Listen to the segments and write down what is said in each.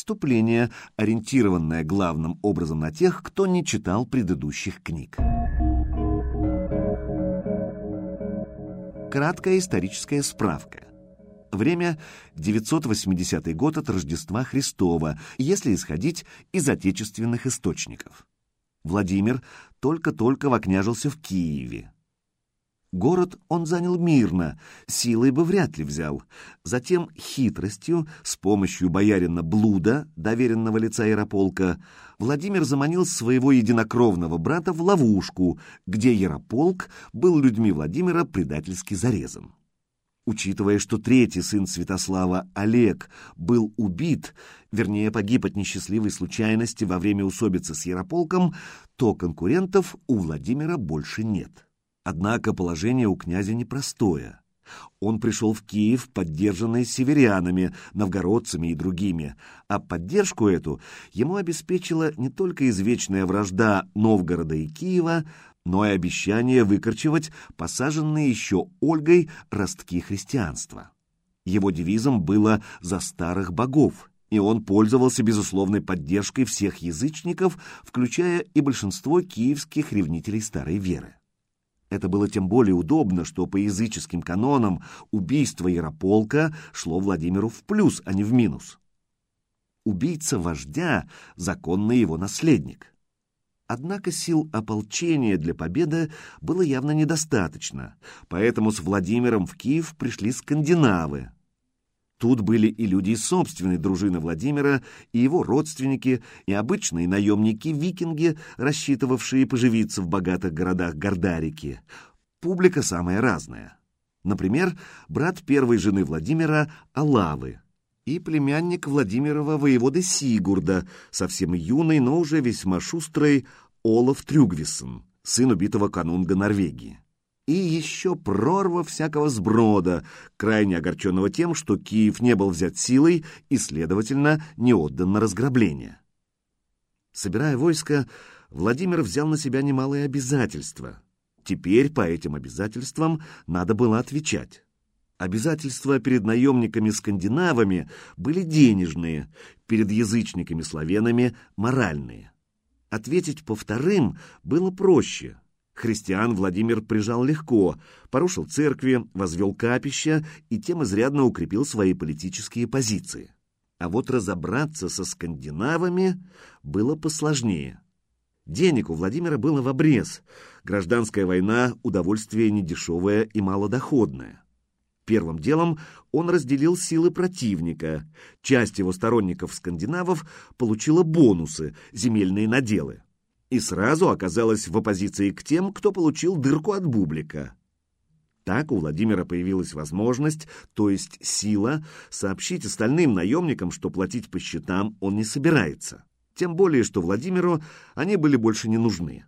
вступление, ориентированное главным образом на тех, кто не читал предыдущих книг. Краткая историческая справка. Время 980 год от Рождества Христова, если исходить из отечественных источников. Владимир только-только вокняжился в Киеве. Город он занял мирно, силой бы вряд ли взял. Затем хитростью, с помощью боярина Блуда, доверенного лица Ярополка, Владимир заманил своего единокровного брата в ловушку, где Ярополк был людьми Владимира предательски зарезан. Учитывая, что третий сын Святослава, Олег, был убит, вернее, погиб от несчастливой случайности во время усобицы с Ярополком, то конкурентов у Владимира больше нет. Однако положение у князя непростое. Он пришел в Киев, поддержанный северянами, новгородцами и другими, а поддержку эту ему обеспечила не только извечная вражда Новгорода и Киева, но и обещание выкорчевать посаженные еще Ольгой ростки христианства. Его девизом было «за старых богов», и он пользовался безусловной поддержкой всех язычников, включая и большинство киевских ревнителей старой веры. Это было тем более удобно, что по языческим канонам убийство Ярополка шло Владимиру в плюс, а не в минус. Убийца вождя — законный его наследник. Однако сил ополчения для победы было явно недостаточно, поэтому с Владимиром в Киев пришли скандинавы, Тут были и люди из собственной дружины Владимира, и его родственники, и обычные наемники-викинги, рассчитывавшие поживиться в богатых городах Гордарики. Публика самая разная. Например, брат первой жены Владимира Алавы и племянник Владимирова воеводы Сигурда, совсем юный, но уже весьма шустрый Олаф Трюгвисон, сын убитого канунга Норвегии и еще прорва всякого сброда, крайне огорченного тем, что Киев не был взят силой и, следовательно, не отдан на разграбление. Собирая войско, Владимир взял на себя немалые обязательства. Теперь по этим обязательствам надо было отвечать. Обязательства перед наемниками-скандинавами были денежные, перед язычниками-славянами — моральные. Ответить по вторым было проще — Христиан Владимир прижал легко, порушил церкви, возвел капища и тем изрядно укрепил свои политические позиции. А вот разобраться со скандинавами было посложнее. Денег у Владимира было в обрез. Гражданская война – удовольствие недешевое и малодоходное. Первым делом он разделил силы противника. Часть его сторонников-скандинавов получила бонусы, земельные наделы и сразу оказалась в оппозиции к тем, кто получил дырку от бублика. Так у Владимира появилась возможность, то есть сила, сообщить остальным наемникам, что платить по счетам он не собирается. Тем более, что Владимиру они были больше не нужны.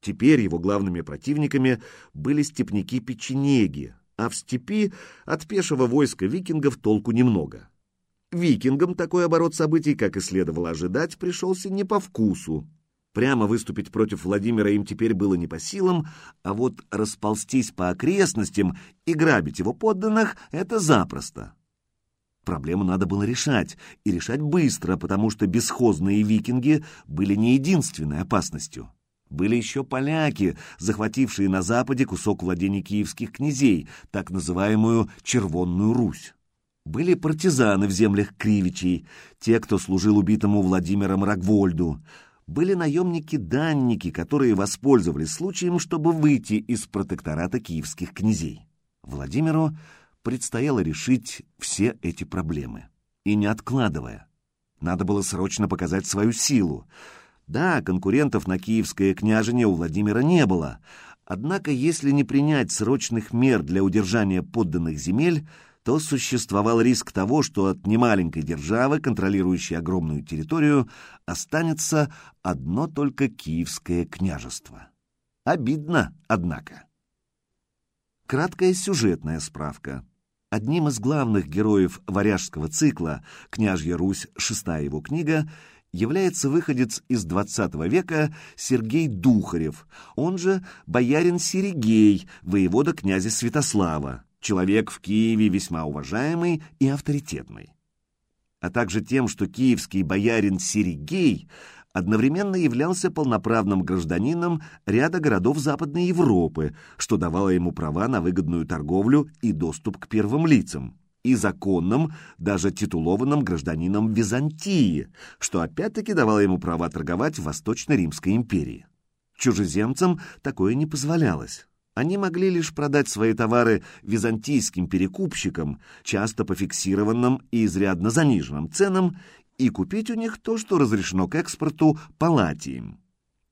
Теперь его главными противниками были степняки-печенеги, а в степи от пешего войска викингов толку немного. Викингам такой оборот событий, как и следовало ожидать, пришелся не по вкусу. Прямо выступить против Владимира им теперь было не по силам, а вот расползтись по окрестностям и грабить его подданных — это запросто. Проблему надо было решать, и решать быстро, потому что бесхозные викинги были не единственной опасностью. Были еще поляки, захватившие на западе кусок владений киевских князей, так называемую Червонную Русь. Были партизаны в землях Кривичей, те, кто служил убитому Владимиром Рогвольду, были наемники-данники, которые воспользовались случаем, чтобы выйти из протектората киевских князей. Владимиру предстояло решить все эти проблемы. И не откладывая. Надо было срочно показать свою силу. Да, конкурентов на киевское княжение у Владимира не было, однако если не принять срочных мер для удержания подданных земель, то существовал риск того, что от немаленькой державы, контролирующей огромную территорию, останется одно только Киевское княжество. Обидно, однако. Краткая сюжетная справка. Одним из главных героев варяжского цикла «Княжья Русь. Шестая его книга» является выходец из XX века Сергей Духарев, он же боярин Серегей, воевода князя Святослава человек в Киеве весьма уважаемый и авторитетный. а также тем, что киевский боярин Серегей одновременно являлся полноправным гражданином ряда городов Западной Европы, что давало ему права на выгодную торговлю и доступ к первым лицам, и законным, даже титулованным гражданином Византии, что опять-таки давало ему права торговать в Восточно-Римской империи. Чужеземцам такое не позволялось. Они могли лишь продать свои товары византийским перекупщикам, часто по фиксированным и изрядно заниженным ценам, и купить у них то, что разрешено к экспорту палатием.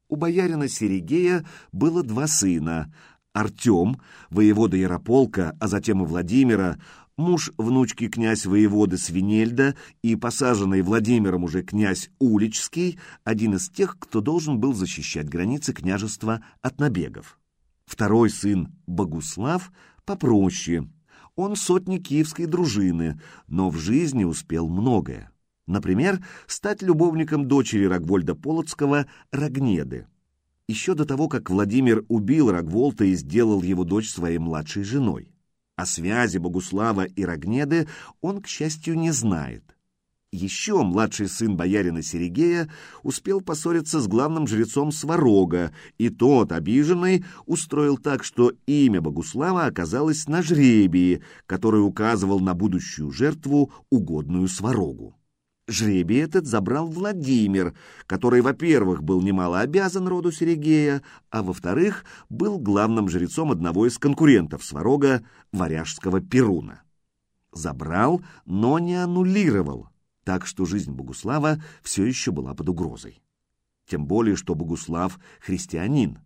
У боярина Серегея было два сына. Артем, воевода Ярополка, а затем и Владимира, муж внучки князь воеводы Свинельда и посаженный Владимиром уже князь Уличский, один из тех, кто должен был защищать границы княжества от набегов. Второй сын, Богуслав, попроще. Он сотник киевской дружины, но в жизни успел многое. Например, стать любовником дочери Рогвольда Полоцкого Рогнеды. Еще до того, как Владимир убил Рогволта и сделал его дочь своей младшей женой. О связи Богуслава и Рогнеды он, к счастью, не знает. Еще младший сын боярина Серегея успел поссориться с главным жрецом Сварога, и тот, обиженный, устроил так, что имя Богуслава оказалось на жребии, который указывал на будущую жертву, угодную Сварогу. Жребий этот забрал Владимир, который, во-первых, был немало обязан роду Серегея, а во-вторых, был главным жрецом одного из конкурентов Сварога, варяжского Перуна. Забрал, но не аннулировал, так что жизнь Богуслава все еще была под угрозой. Тем более, что Богуслав — христианин,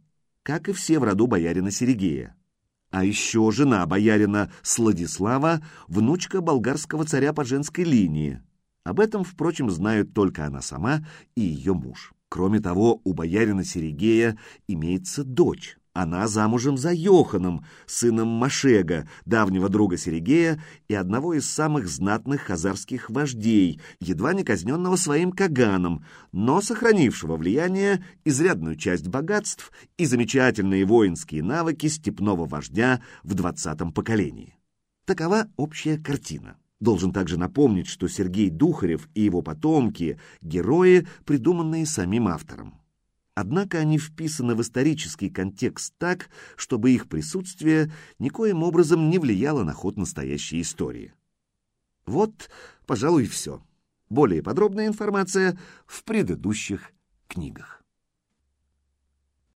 как и все в роду боярина Серегея. А еще жена боярина Сладислава, внучка болгарского царя по женской линии — об этом, впрочем, знают только она сама и ее муж. Кроме того, у боярина Серегея имеется дочь. Она замужем за Йоханом, сыном Машега, давнего друга Серегея и одного из самых знатных хазарских вождей, едва не казненного своим Каганом, но сохранившего влияние, изрядную часть богатств и замечательные воинские навыки степного вождя в двадцатом поколении. Такова общая картина. Должен также напомнить, что Сергей Духарев и его потомки — герои, придуманные самим автором. Однако они вписаны в исторический контекст так, чтобы их присутствие никоим образом не влияло на ход настоящей истории. Вот, пожалуй, все. Более подробная информация в предыдущих книгах.